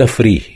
التفريح